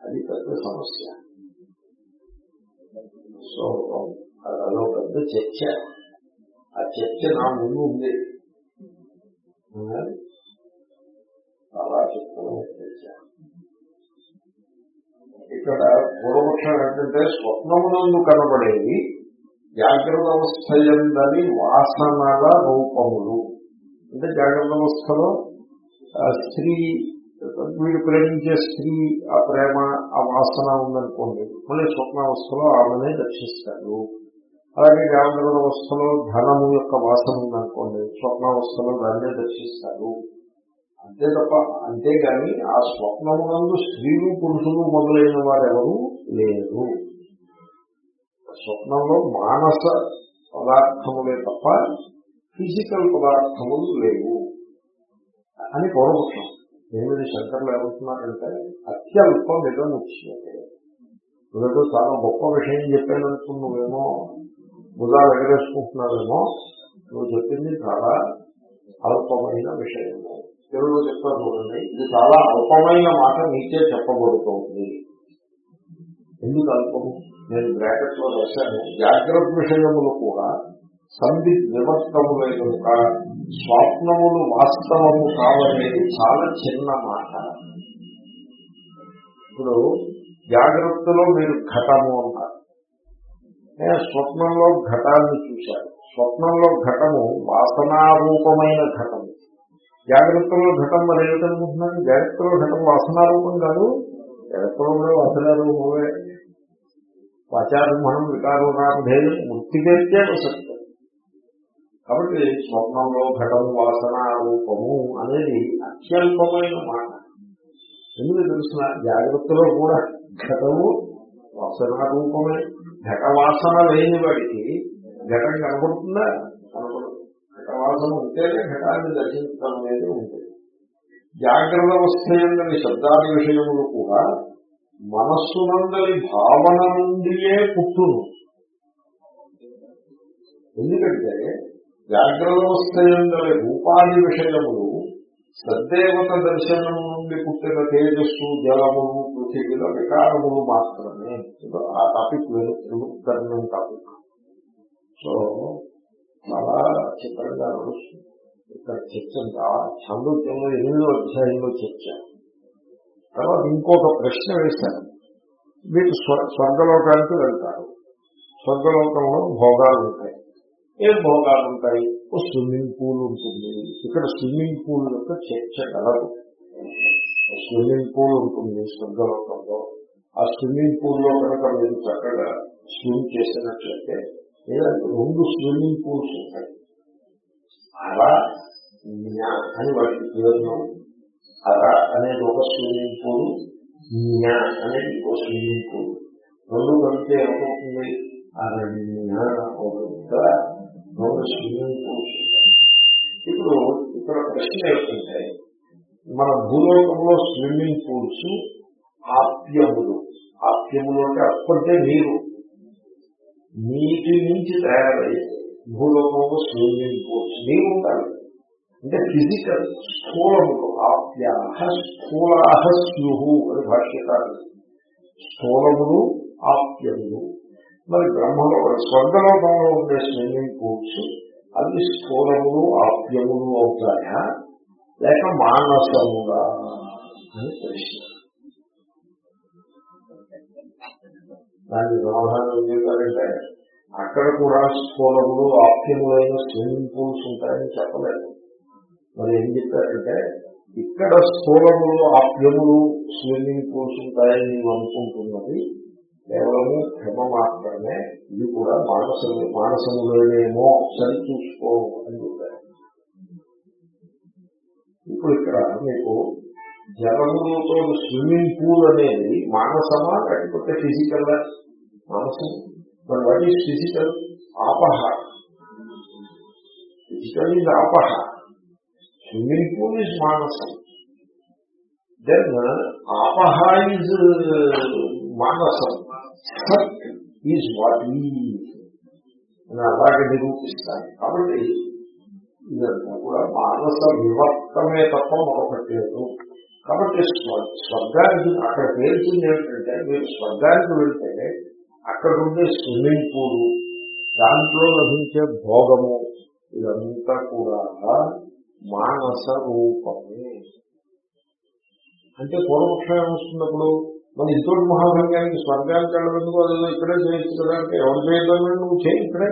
అది పెద్ద సమస్య. సో అదో పెద్ద చర్చ. ఆ చర్చ నా ముందు ఉంది. చాలా చెప్తున్న చర్చ ఇక్కడ పూర్వపక్షం ఏంటంటే స్వప్నమునందు కనబడేది జాగ్రత్త అవస్థ ఎందని వాసనల రూపములు. అంటే జాగ్రత్త అవస్థలో స్త్రీ వీడు ప్రేమించే స్త్రీ ఆ ప్రేమ ఆ వాసన ఉందనుకోండి మళ్ళీ స్వప్నావస్థలో ఆమెనే దర్శిస్తాడు. అలాగే జాగ్రత్త అవస్థలో ధనము యొక్క వాసన ఉందనుకోండి స్వప్నావస్థలో దాన్నే దర్శిస్తారు అంతే తప్ప అంతేగాని ఆ స్వప్నమునందు స్త్రీలు పురుషులు మొదలైన వారెవరు లేరు. స్వప్నంలో మానస పదార్థములే తప్ప ఫిజికల్ పదార్థములు లేవు అని పూర్వపక్షం ఎనిమిది శంకర్లు ఏమంటున్నారంటే అత్యల్పం నిజం వచ్చినట్టే నువ్వేదో చాలా గొప్ప విషయం చెప్పానంటూ నువ్వేమో బుధా ఎగరేసుకుంటున్నావేమో? నువ్వు చెప్పింది చాలా అల్పమైన విషయము. తెలుగులో చెప్తారు చూడండి ఇది చాలా అల్పమైన మాట నీకే చెప్పబడుతోంది. ఎందుకు అల్పము? నేను బ్రాకెట్లో రాశాను. జాగ్రత్త విషయములు కూడా సంధి వివర్తములే కనుక స్వప్నములు వాస్తవము కావనేది చాలా చిన్న మాట. ఇప్పుడు జాగ్రత్తలో మీరు ఘటము అన్నారు. నేను స్వప్నంలో ఘటాన్ని చూశాను. స్వప్నంలో ఘటము వాసనారూపమైన ఘటము. జాగ్రత్తలో ఘటం మరి ఏమిటనుకుంటున్నాను జాగ్రత్తలో ఘటం వాసనారూపం కాదు. జాగ్రత్తలో కూడా వాసనారూపమే. వాచారూపం వికారునాభేదం మృతికేత్యే ప్రసక్తి కాబట్టి స్వప్నంలో ఘటం వాసన రూపము అనేది అత్యల్పమైన మాట. ఎందుకు తెలిసిన జాగ్రత్తలో కూడా ఘటము వాసన రూపమే ఘట వాసన లేని వాడికి ఘటం కనపడుతుందా కనపడదు ఘట వాసన ఉంటేనే ఘటాన్ని దర్శించడం అనేది ఉంటుంది. జాగ్రత్త అవస్థ ఎందని శబ్దాది విషయములు కూడా మనస్సునందరి భావన నుండియే పుట్టును. ఎందుకంటే జాగ్రత్త ఎందరి రూపాది విషయములు. సద్దేవత దర్శనం నుండి పుట్టిన తేజస్సు జలము పృథివీల వికారములు మాత్రమే. ఆ టాపిక్ విముక్తరణం టాపిక్. సో చాలా చిత్రంగా నడుస్తుంది. ఇక్కడ చర్చ చాంద్రోద్యంలో ఎనిమిదో అధ్యాయంలో చర్చ. తర్వాత ఇంకొక ప్రశ్న వేశాను మీరు స్వర్గలోకానికి వెళ్తారు. స్వర్గలోకంలో భోగాలు ఉంటాయి. ఏ భోగాలు ఉంటాయి? ఓ స్విమ్మింగ్ పూల్ ఉంటుంది. ఇక్కడ స్విమ్మింగ్ పూల్ యొక్క చర్చ కలదు. స్విమ్మింగ్ పూల్ ఉంటుంది స్వర్గలోకంలో. ఆ స్విమ్మింగ్ పూల్లో కనుక మీరు చక్కగా స్విమ్ చేసినట్లయితే రెండు స్విమ్మింగ్ పూల్స్ ఉంటాయి. అలా అని వాటికి పేరు అలా అనేది ఒక స్విమ్మింగ్ పూల్ అనేది ఒక స్విమ్మింగ్ పూల్. రెండు కలిపితే ఏమవుతుంది? అరణ్య ఒక. కదా స్విమ్మింగ్ పూల్స్ ఇప్పుడు ఇక్కడ ప్రశ్న ఏంటంటే మన భూలోకంలో స్విమ్మింగ్ పూల్స్ ఆప్యములు. ఆప్యములు అంటే అప్పటికే నీరు. నీటి నుంచి తయారయ్యే భూలోకంలో స్విమ్మింగ్ పూల్స్. నీరు ఉండాలి. అంటే ఫిజికల్ స్థూలములు. ఆప్యాహ స్థూలాహ స్యుహు అని భాష్యకారు స్థూలములు ఆప్యములు. మరి బ్రహ్మలో స్వర్గలోకంలో ఉండే స్విమ్మింగ్ పూల్స్ అవి స్థూలములు ఆప్యములు అవుతాయా? లేక మానసముగా అని ప్రశ్న. దానికి సమాధానం ఏం అక్కడ కూడా స్థూలములు ఆప్యములైన స్విమ్మింగ్ పూల్స్ ఉంటాయని చెప్పలేదు. మరి ఏం చెప్పారంటే ఇక్కడ స్థూలములు ఆప్యములు స్విమ్మింగ్ పూల్స్ ఉంటాయని నేను అనుకుంటున్నది కేవలము భ్రమ మాత్రమే ఇది కూడా మానసము మానసములోనేమో సరి చూసుకో అని చెప్పారు. ఇప్పుడు ఇక్కడ మీకు జలములతో స్విమ్మింగ్ పూల్ అనేది మానసమా లేకపోతే ఫిజికల్ మానసం మరి వాట్ ఈస్ ఫిజికల్ ఆపహ. ఫిజికల్ ఈజ్ ఆపహ. స్విమ్మింగ్ పూల్ ఈజ్ మానసం. దెన్ ఆపహ ఈజ్ మానసం. సత్ ఈజ్ వాట్ అని అలాగే నిరూపిస్తాను కాబట్టి ఇదంతా కూడా మానస వివర్తమే తప్ప మరొకటి లేదు. కాబట్టి స్వర్గానికి అక్కడ పేర్చింది ఏంటంటే మీరు స్వర్గానికి వెళ్తే అక్కడ ఉండే స్విమ్మింగ్ పూల్ దాంట్లో లభించే భోగము ఇదంతా కూడా మానస రూపమే. అంటే పూర్వపక్షం ఏమొస్తున్నప్పుడు? మన ఇంతటి మహాభంగానికి స్వర్గానికి వెళ్ళడానికి వాళ్ళు ఇక్కడే చేయొచ్చు కదా అంటే ఎవరు చేయగలను నువ్వు చేయి ఇక్కడే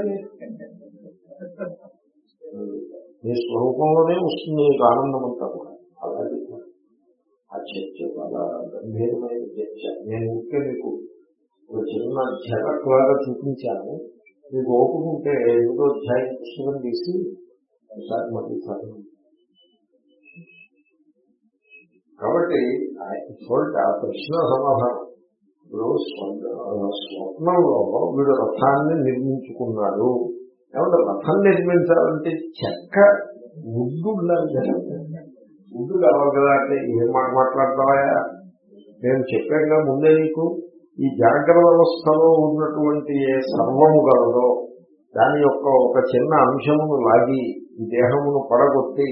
నీ స్వరూపంలోనే వస్తుంది నీకు ఆనందం అంతా కూడా. అలాగే. ఆ చర్చ. చాలా గంభీరమైన చర్చ నేను ఉంటే మీకు ఒక చిన్న ఝలక్ లాగా చూపించాను. మీకు ఓపుకుంటే ఏదో అధ్యాయం పుస్తకం తీసి ఒకసారి మళ్ళీ చదవండి. కాబట్టి ఇటువంటి ఆ ప్రశ్న సమాధానం. ఇప్పుడు స్వప్నంలో వీడు రథాన్ని నిర్మించుకున్నాడు. ఏమంటే రథం నిర్మించాలంటే చెక్క ముద్దు ఉండాలి కదా. ముద్దు కావాలి కదా అంటే ఏం మాట మాట్లాడతావా నేను చెప్పానుగా ముందే నీకు ఈ జాగ్రత్త వ్యవస్థలో ఉన్నటువంటి ఏ సర్వము గలదో దాని యొక్క ఒక చిన్న అంశమును లాగి ఈ దేహమును పడగొట్టి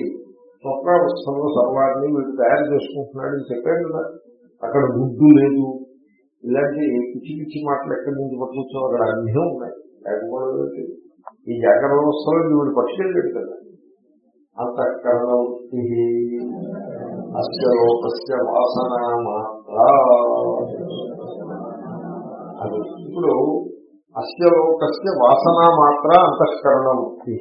స్వప్నావస్థలో సర్వాన్ని వీడు తయారు చేసుకుంటున్నాడని చెప్పాను కదా అక్కడ గుడ్డు లేదు ఇలాంటి పిచ్చి పిచ్చి మాటలు ఎక్కడి నుంచి పట్టుకొచ్చాం అక్కడ అన్నీ ఉన్నాయి లేకపోవడం ఈ జాగ్రత్త వ్యవస్థలో వీడు పట్టుకెళ్ళాడు కదా అంతఃకరణ వృత్తి అస్య లోకస్య వాసన మాత్ర ఇప్పుడు అస్య లోకస్య వాసన మాత్ర అంతఃకరణ వృత్తి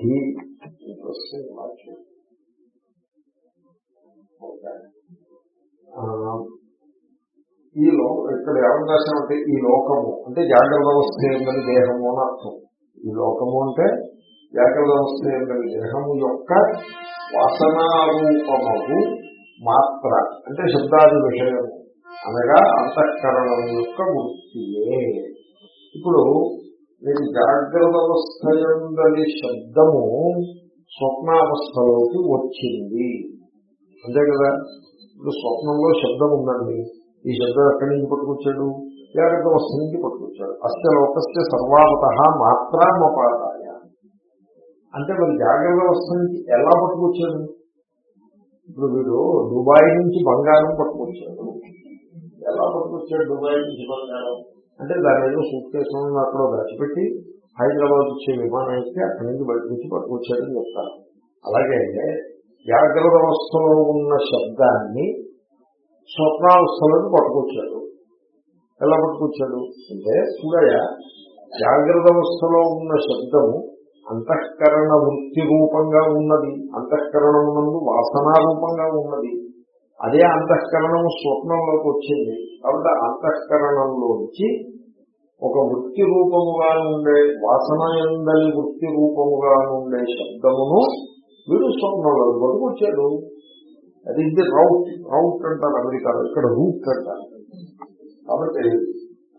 ఈ లో ఇక్కడ ఏమని రాశామంటే ఈ లోకము అంటే జాగ్రత్త వ్యవస్థ ఏందని దేహము అని అర్థం. ఈ లోకము అంటే జాగ్రత్త వ్యవస్థ ఏందని దేహము యొక్క వాసనారూపము మాత్ర అంటే శబ్దాది విషయము అనగా అంతఃకరణం యొక్క వృత్తియే. ఇప్పుడు మీరు జాగ్రత్త అవస్థ ఎందని శబ్దము స్వప్నావస్థలోకి వచ్చింది. అంతే కదా? ఇప్పుడు స్వప్నంలో శబ్దం ఉందండి. ఈ శబ్దం ఎక్కడి నుంచి పట్టుకొచ్చాడు? జాగ్రత్త వస్తు నుంచి పట్టుకొచ్చాడు. అస్య లోకస్య సర్వావత మాత్రామపాదాయ అంటే మరి జాగ్రత్త అవస్థ నుంచి ఎలా పట్టుకొచ్చాడు? ఇప్పుడు వీడు దుబాయ్ నుంచి బంగారం పట్టుకొచ్చాడు. ఎలా పట్టుకొచ్చాడు దుబాయ్ నుంచి బంగారం? అంటే దాని ఏదో సూట్ కేసులను అక్కడ దాచిపెట్టి హైదరాబాద్ వచ్చే విమానం అయితే అక్కడి నుంచి బయట నుంచి పట్టుకొచ్చాడని చెప్తారు. అలాగే జాగ్రత్త అవస్థలో ఉన్న శబ్దాన్ని స్వప్నావస్థలను పట్టుకొచ్చాడు. ఎలా పట్టుకొచ్చాడు? అంటే చూడయ జాగ్రత్త అవస్థలో ఉన్న శబ్దము అంతఃకరణ వృత్తి రూపంగా ఉన్నది. అంతఃకరణమునందు వాసనా రూపంగా ఉన్నది. అదే అంతఃకరణము స్వప్నంలోకి వచ్చింది. కాబట్టి అంతఃకరణంలోంచి ఒక వృత్తి రూపముగా ఉండే వాసన ఎందలి వృత్తి రూపముగా ఉండే శబ్దమును వీడు స్వప్నంలో పట్టుకొచ్చాడు అది ఇది రౌట్ రౌట్ అంటారు అమెరికాలో ఇక్కడ రూట్ అంటారు. కాబట్టి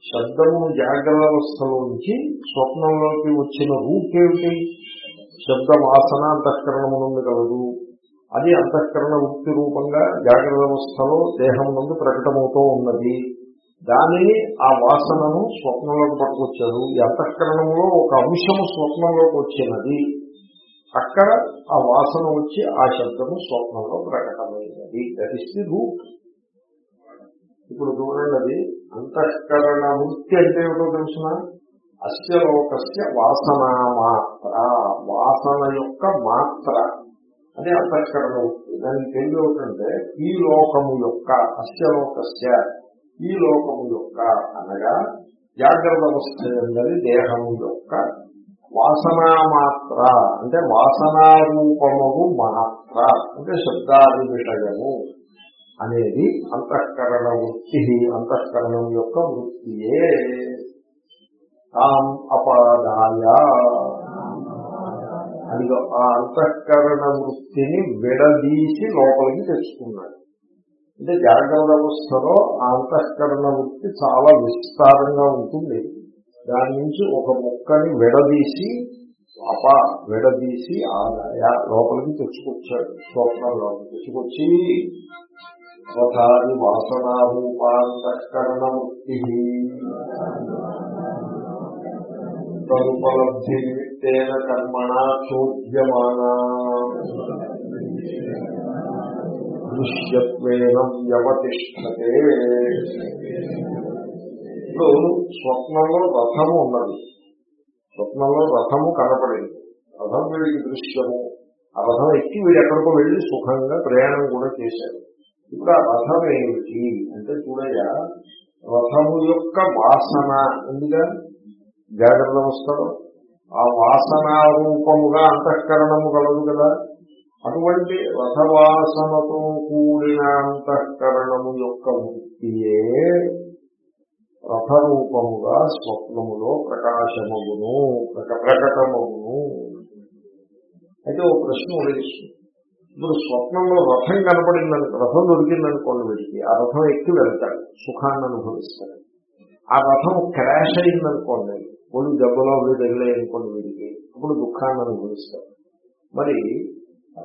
శబ్దము జాగ్రత్త అవస్థలోంచి స్వప్నంలోకి వచ్చిన రూట్ ఏమిటి? శబ్దం ఆసన అంతఃకరణము నుండి కలదు. అది అంతఃకరణ వృత్తి రూపంగా జాగ్రత్త అవస్థలో దేహం నుండి ప్రకటమవుతూ ఉన్నది. దానిని ఆ వాసనను స్వప్నంలోకి పట్టుకొచ్చారు. ఈ అంతఃకరణంలో ఒక అంశము స్వప్నంలోకి వచ్చినది. అక్కడ ఆ వాసన వచ్చి ఆ శబ్దము స్వప్నంలో ప్రకటమైనది దట్ ఇస్ ది రూట్ ఇప్పుడు చూడండి అది అంతఃకరణ వృత్తి అంటే ఏమిటో తెలుసిన? అస్యలోకస్య వాసన మాత్ర. వాసన యొక్క మాత్ర. అదే అంతఃకరణ వృత్తి. దానికి తెలుగు ఏమిటంటే ఈ లోకము యొక్క అస్యలోకస్య ఈ లోకము యొక్క అనగా జాగ్రత్త అవస్థ దేహము యొక్క వాసనా మాత్ర అంటే వాసనారూపము మాత్ర. అంటే శబ్దాది విషయము అనేది అంతఃకరణ వృత్తి అంతఃకరణం యొక్క వృత్తియే. తాం అపాదాయ. అది ఆ అంతఃకరణ వృత్తిని విడదీసి లోపలికి తెచ్చుకున్నాడు. అంటే జాగ్రత్త వ్యవస్థలో ఆ అంతఃకరణ వృత్తి చాలా విస్తారంగా ఉంటుంది. దాని నుంచి ఒక ముక్కని విడదీసి అప విడదీసి ఆదాయ లోపలికి తెచ్చుకొచ్చాడు. స్వప్నంలోకి తెచ్చుకొచ్చి రథాది వాసనారూపాంతఃకరణముక్తి తదుపలబ్ధి నిమిత్తేన కర్మణ చోద్యమానా. దృశ్యత్వేన వ్యవతిష్టతే ఇప్పుడు స్వప్నంలో రథము ఉన్నది. స్వప్నంలో రథము కనపడింది. రథం వీడికి దృశ్యము. ఆ రథం ఎక్కి వీడు ఎక్కడికో వెళ్ళి సుఖంగా ప్రయాణం కూడా చేశారు ఇప్పుడు ఆ రథం ఏమిటి అంటే చూడయ్యా రథము యొక్క వాసన ఉందిగా జాగ్రత్త అవస్థలో ఆ వాసన రూపముగా అంతఃకరణము కలదు కదా. అటువంటి రథవాసనతో కూడిన అంతఃకరణము యొక్క ముక్తియే రథరూపముగా స్వప్నములో ప్రకాశమగును ప్రకటమగును. అయితే ఓ ప్రశ్న ఉదయిస్తుంది. ఇప్పుడు స్వప్నంలో రథం కనపడిందని రథం దొరికిందనుకోండి వీడికి ఆ రథం ఎక్కి వెళ్తాడు సుఖాన్ని అనుభవిస్తాడు. ఆ రథం క్రాష్ అయిందనుకోండి ఒళ్ళు దెబ్బలో వీడు తగిలేయనుకోండి వీడికి అప్పుడు దుఃఖాన్ని అనుభవిస్తాడు. మరి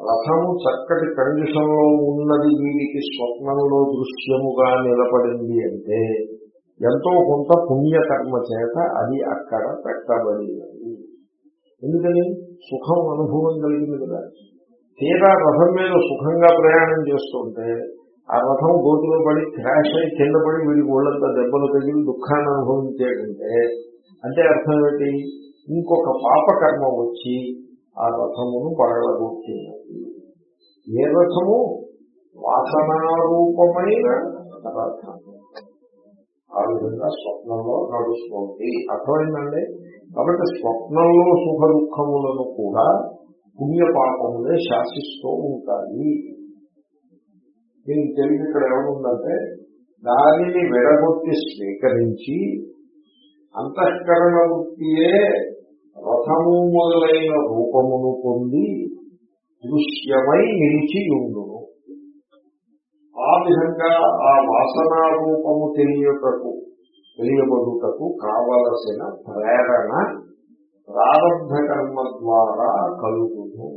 రథము చక్కటి కండిషన్లో ఉన్నది వీడికి స్వప్నంలో దృశ్యముగా నిలబడింది అంటే ఎంతో కొంత పుణ్యకర్మ చేత అది అక్కడ పెట్టబడినది. ఎందుకని? సుఖం అనుభవం కలిగింది కదా. తీరా రథం మీద సుఖంగా ప్రయాణం చేస్తుంటే ఆ రథం గోతులో పడి క్రాష్ అయి కింద పడి వీడికి ఒళ్ళంతా దెబ్బలు తగిలి దుఃఖాన్ని అనుభవించేటంటే అంటే అర్థం ఏంటి? ఇంకొక పాపకర్మ వచ్చి ఆ రథమును పగలగొట్టినది ఏ రథము? వాసనారూపమైన రథము ఆ విధంగా స్వప్నంలో నడుస్తుంది. అర్థమైందండి? కాబట్టి స్వప్నంలో సుఖ దుఃఖములను కూడా పుణ్యపాపములే శాసిస్తూ ఉంటాయి. దీనికి తెలివి ఇక్కడ ఏముందంటే దానిని విడగొట్టి స్వీకరించి అంతఃకరణ వృత్తియే రథము మొదలైన రూపమును పొంది దృశ్యమై నిలిచి ఉండును విధంగా ఆ వాసనా రూపము తెలియటకు తెలియబడుటకు కావలసిన ప్రేరణ ప్రారంభ కర్మ ద్వారా కలుగును.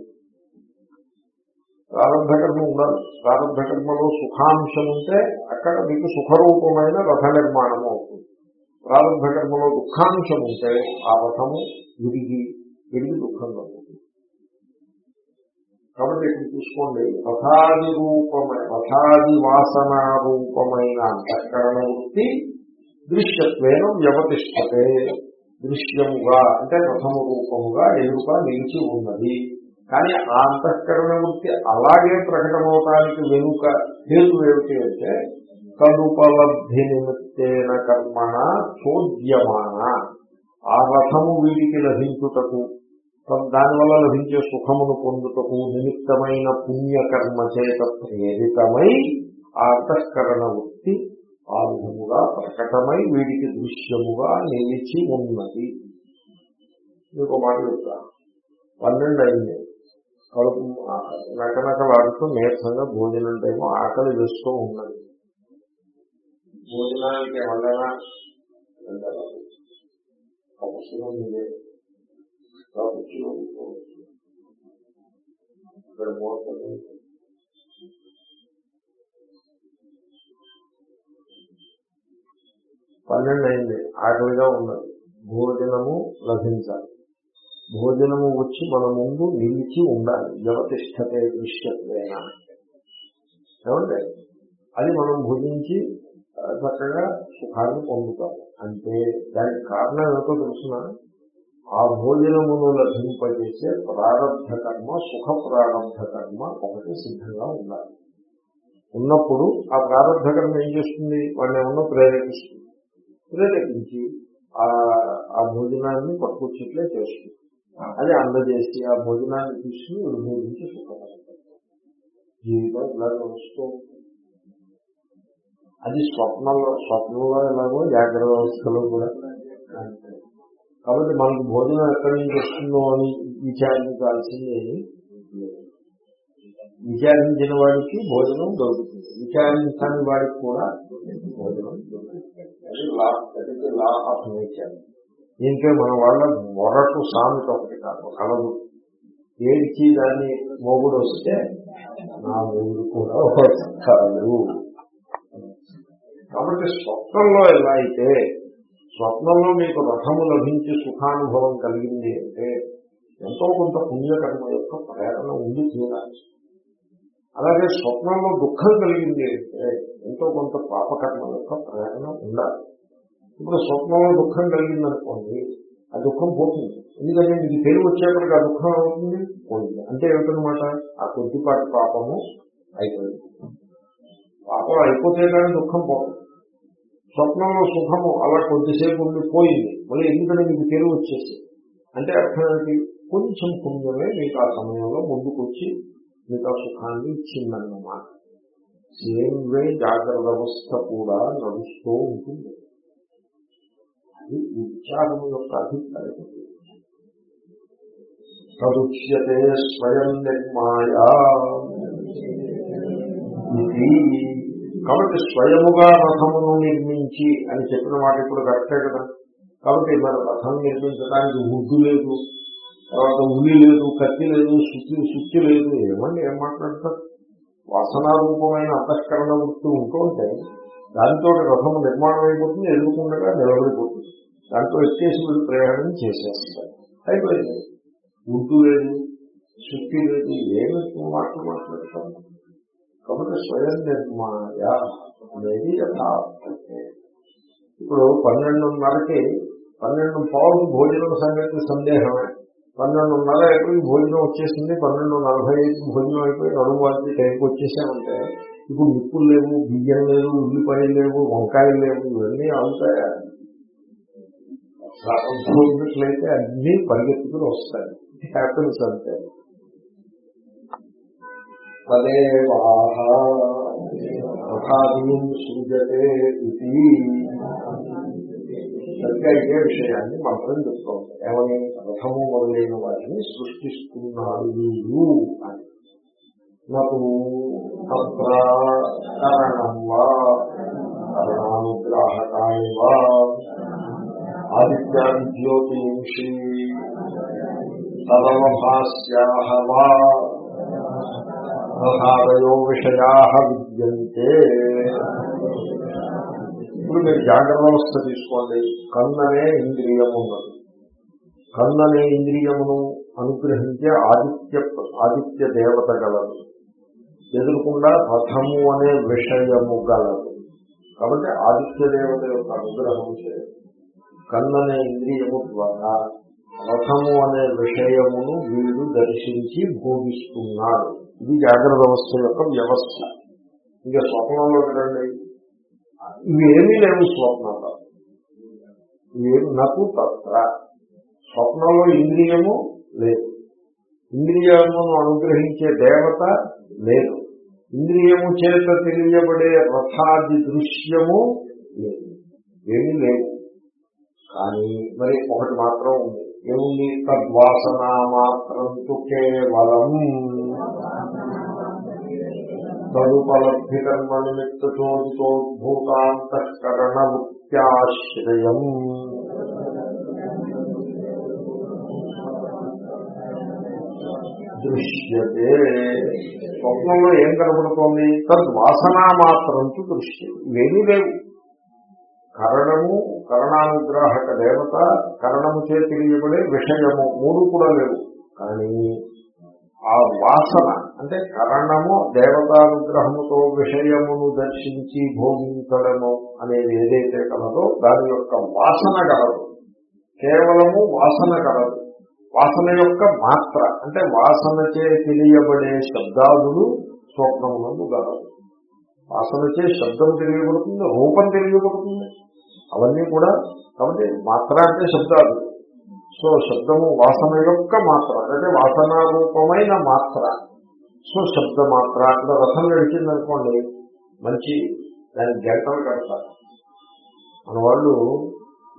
ప్రారంభ కర్మ ఉండాలి. ప్రారంభ కర్మలో సుఖాంశం ఉంటే అక్కడ మీకు సుఖరూపమైన రథ నిర్మాణము అవుతుంది. ప్రారంభ కర్మలో దుఃఖాంశం ఉంటే ఆ రథము విరిగి విరిగి దుఃఖం కాబట్టి ఇక్కడ చూసుకోండి రథాది రూపమైన రథాది వాసన రూపమైన అంతఃకరణ వృత్తి దృశ్యత్వేన వ్యవతిష్టతే దృశ్యముగా అంటే రథము రూపముగా ఎదురుగా నిలిచి ఉన్నది. కానీ ఆ అంతఃకరణ వృత్తి అలాగే ప్రకటమవటానికి వెనుక హేతు ఏమిటి అంటే తదుపలబ్ధి నిమిత్తేన కర్మణ చోద్యమాన. ఆ రథము వీడికి లభించుటకు దానివల్ల లభించే సుఖమును పొందుటకు నిమిత్తమైన పుణ్యకర్మ చేత ప్రేరితమై ఆ అంతఃకరణ వృత్తి ఆ విధముగా ప్రకటమై వీడికి దృశ్యముగా నిలిచి ఉన్నది. మీకు మాట చెప్తా. పన్నెండు అయింది. కడుపు నకనకలాడుతూ నీరసంగా భోజనం టైము ఆకలి వేస్తూ ఉన్నది. భోజనానికి ఏమన్నా అవసరం ఇదే ఇక్కడ మోసం పన్నెండు అయింది ఆకలిగా ఉన్నది. భోజనము లభించాలి. భోజనము వచ్చి మన ముందు నిలిచి ఉండాలి. వ్యవతిష్టతే దృశ్యత్వేనా. ఏమంటే? అది మనం భుజించి చక్కగా సుఖాన్ని పొందుతాం. అంటే దానికి కారణం ఏమిటో తెలుసిన? ఆ భోజనమును లభింపజేసే ప్రారంభ కర్మ సుఖ ప్రారంభ కర్మ ఒకటి సిద్ధంగా ఉండాలి. ఉన్నప్పుడు ఆ ప్రారంభ కర్మ ఏం చేస్తుంది? వాడిని ఏమన్నా ప్రేరేపిస్తుంది. ప్రేరేపించి ఆ భోజనాన్ని పట్టుకొచ్చేట్లే చేస్తుంది. అది అందజేసి ఆ భోజనాన్ని తీసుకుని వీడు సుఖపడతాం జీవితం ఇలా నడుస్తూ అది స్వప్నంలో స్వప్నంలో ఎలాగో జాగ్రత్త వ్యవస్థలో కూడా. కాబట్టి మనకు భోజనం ఎక్కడి నుంచి వస్తుందో అని విచారించాల్సింది. విచారించిన వాడికి భోజనం దొరుకుతుంది. విచారించని వాడికి కూడా భోజనం దొరుకుతుంది. లా ఆఫ్ నేచర్ దీంట్లో మన వాళ్ళ మొరటు సామెత ఒకటి కాదు కలదు. ఏడ్చి దాన్ని మొగుడు వస్తే నా మొగుడు కూడా కలదు కాబట్టి స్వప్నంలో ఎలా అయితే స్వప్నంలో మీకు రథము లభించి సుఖానుభవం కలిగింది అంటే ఎంతో కొంత పుణ్యకర్మ యొక్క ప్రేరణ ఉంది తీరాలి అలాగే స్వప్నంలో దుఃఖం కలిగింది అంటే ఎంతో కొంత పాపకర్మ యొక్క ప్రేరణ ఉండాలి. ఇప్పుడు స్వప్నంలో దుఃఖం కలిగిందనుకోండి ఆ దుఃఖం పోతుంది. ఎందుకంటే మీకు తెలివి వచ్చేప్పటికి ఆ దుఃఖం అవుతుంది పోయింది అంటే ఏమిటనమాట ఆ కొద్దిపాటి పాపము అయిపోయింది. పాపం అయిపోతే కానీ దుఃఖం పోతుంది. స్వప్నంలో సుఖము అలా కొద్దిసేపు ఉండిపోయింది మళ్ళీ ఎందుకంటే మీకు తెలివి వచ్చేసి అంటే అర్థం ఏంటి? కొంచెం పుణ్యమే మీకు ఆ సమయంలో ముందుకొచ్చి మీకు ఆ సుఖాన్ని ఇచ్చిందన్నమాట. సేమ్ వే జాగ్రత్త వ్యవస్థ కూడా నడుస్తూ ఉంటుంది. అది విచారము యొక్క అభిప్రాయం తదుచ్యతే స్వయం నిర్మాయా. ఇది కాబట్టి స్వయముగా రథమును నిర్మించి అని చెప్పిన మాట ఇప్పుడు కరెక్టే కదా? కాబట్టి మరి రథం నిర్మించడానికి ఉడ్డు లేదు తర్వాత ఉల్లి లేదు కత్తి లేదు శుద్ధి శుద్ధి లేదు ఏమండి ఏం మాట్లాడతారు? వాసనారూపమైన అంతఃకరణ వృత్తి ఉంటుంటే దాంతో రథము నిర్మాణం అయిపోతుంది ఎదుర్కొండగా నిలబడిపోతుంది. దాంట్లో ఎక్కేసి వీళ్ళు ప్రయాణం చేసేస్తారు అయిపోయింది. ఉడ్డు లేదు శుద్ధి లేదు ఏమి మాటలు మాట్లాడతారు? కాబట్టి స్వయం నిర్మాయ అనేది యథార్థమే. ఇప్పుడు పన్నెండున్నరకి పన్నెండు పావులు భోజనం సంగతి సందేహమే. పన్నెండున్నర అయిపోయి భోజనం వచ్చేసింది పన్నెండు నలభై ఐదు భోజనం అయిపోయి నడుము వారికి టైంకి వచ్చేసామంటే ఇప్పుడు నిప్పులు లేవు బియ్యం లేవు ఉల్లిపాయలు లేవు వంకాయలు లేవు ఇవన్నీ అవుతాయా భోజనట్లయితే అన్ని పరిగెత్తుకుని వస్తాయి. హ్యాపీనెస్ అంతే. తదేవాహ తథాదీం సృజతే ఇది. సరిగ్గా ఇదే విషయాన్ని మంత్రం చెప్తోంది ఏమని? రథము మొదలైన వాటిని సృష్టిస్తున్నాడు వీరు అని. నాకు కారణం వా కారణానుగ్రాహకాయ వా ఆదిత్యాది జ్యోతింషి తదవభాస్యాహ వా. రథాదయో విషయా విద్యంతే. ఇప్పుడు మీరు జాగ్రత్త వ్యవస్థ తీసుకోండి. కన్ననే ఇంద్రియము ఉన్నది కన్ననే ఇంద్రియమును అనుగ్రహించే ఆదిత్య ఆదిత్య దేవత గలదు. ఎదురుకుండా రథము అనే విషయము గలదు. కాబట్టి ఆదిత్య దేవత యొక్క అనుగ్రహం చే కన్ననే ఇంద్రియము ద్వారా రథము అనే విషయమును వీడు దర్శించి భోగిస్తున్నాడు ఇది జాగ్రత్త వ్యవస్థ యొక్క వ్యవస్థ. ఇంకా స్వప్నంలో వినండి ఇవేమీ లేవు స్వప్నంలో. ఇవేమి నాకు తత్ర స్వప్నంలో ఇంద్రియము లేదు. ఇంద్రియమును అనుగ్రహించే దేవత లేదు. ఇంద్రియము చేత తెలియబడే రథాది దృశ్యము లేదు. ఏమీ లేవు కానీ మరి ఒకటి మాత్రం ఉంది. ఏముంది? తద్వాసన మాత్రం కేవలం తదుపలబ్ధి కర్మ నిమిత్త ముఖ్యాశ్రయం దృశ్యతే. స్వప్నంలో ఏం కనబడుతోంది తద్వాసనా మాత్రం దృశ్యం ఇవేమీ లేవు. కరణము కరణానుగ్రాహక దేవత కరణము చే విషయము మూడు కూడా లేవు. కానీ ఆ వాసన అంటే కరణము దేవతానుగ్రహముతో విషయమును దర్శించి భోగించడము అనేది ఏదైతే కలదో దాని యొక్క వాసన కలదు. కేవలము వాసన కలదు. వాసన యొక్క మాత్ర అంటే వాసనచే తెలియబడే శబ్దాదులు స్వప్నములను గలవు వాసనచే శబ్దం తెలియబడుతుంది రూపం తెలియబడుతుంది. అవన్నీ కూడా కాబట్టి మాత్ర అంటే శబ్దాలు. సో శబ్దము వాసన యొక్క మాత్ర అంటే వాసన రూపమైన మాత్ర. సో శబ్ద మాత్ర అక్కడ రథం నడిచిందనుకోండి మంచి దానికి గంటలు కడతారు. మన వాళ్ళు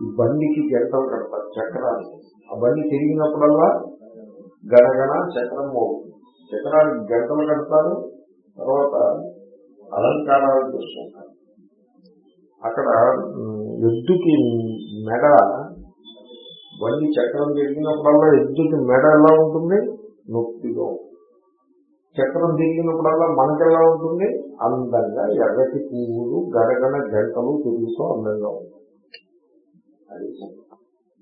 ఈ బండికి గంటలు కడతారు చక్రానికి. ఆ బండి తిరిగినప్పుడల్లా గణగణ చక్రం మోగుతుంది. చక్రానికి గంటలు కడతారు తర్వాత అలంకారాలు చేసుకుంటారు అక్కడ ఎద్దుకి మెడ బండి చక్రం తిరిగినప్పుడల్లా ఎద్దుకి మెడ ఎలా ఉంటుంది? నొప్పిగా చక్రం తిరిగినప్పుడల్లా మనకెలా ఉంటుంది? అందంగా ఎర్రటి పువ్వులు గడగడ గంటలు తిరుగుతూ అందంగా ఉంటుంది. అది